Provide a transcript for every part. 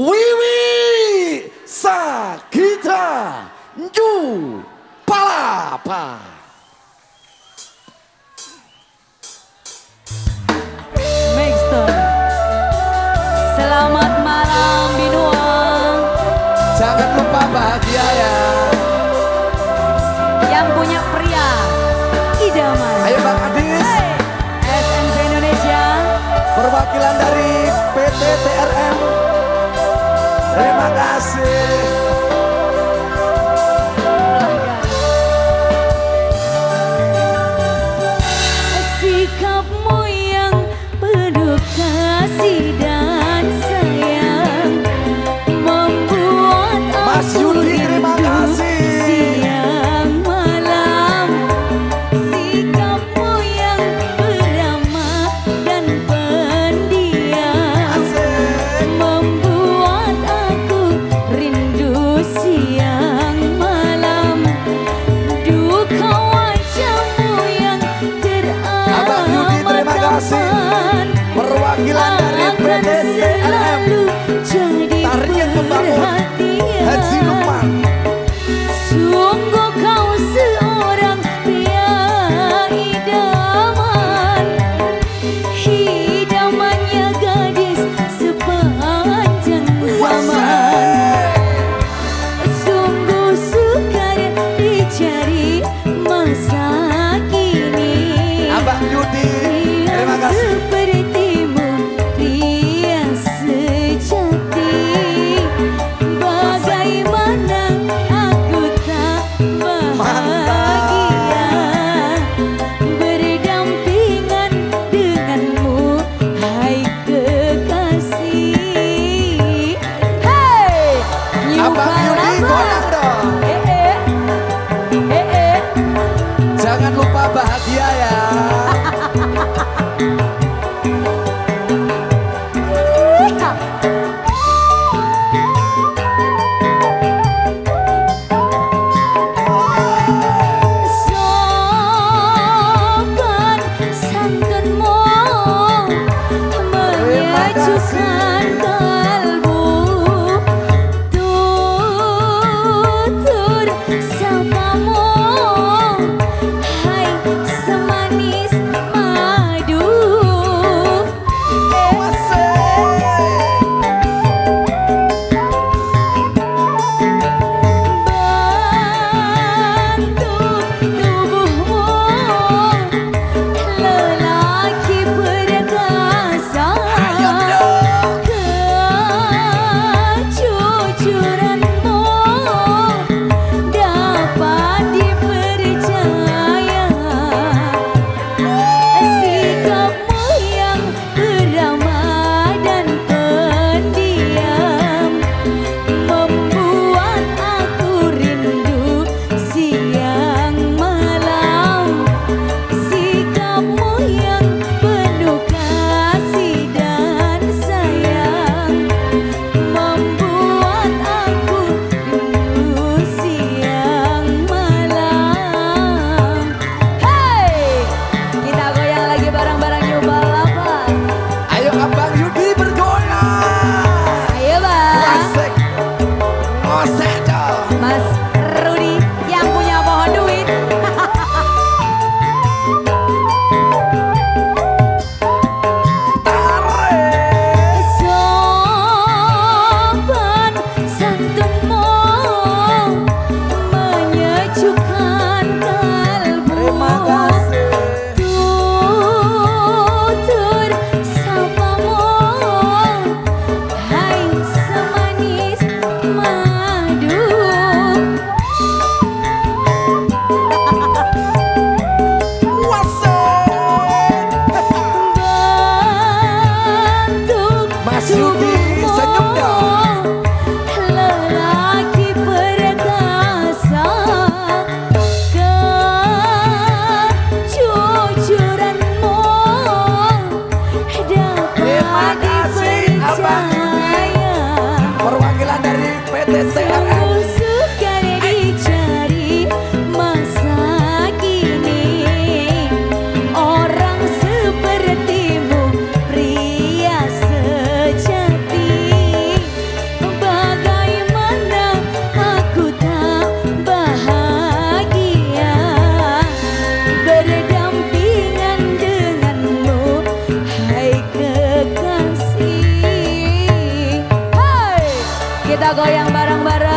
Wiwi Sagita Nju Palapa. Mixton. Selamat malam Binua. Jangan lupa bahagia ya. Yang punya pria idaman. Ayo Bang Adis. Hey. SNP Indonesia. Perwakilan dari PT TRM Terima kasih. Sikapmu yang penuh kasih Kita goyang bareng-bareng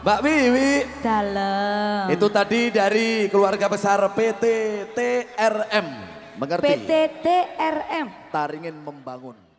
Mbak Wiwi, dalam itu tadi dari keluarga besar PT TRM. Mengerti? PT TRM Taringin membangun.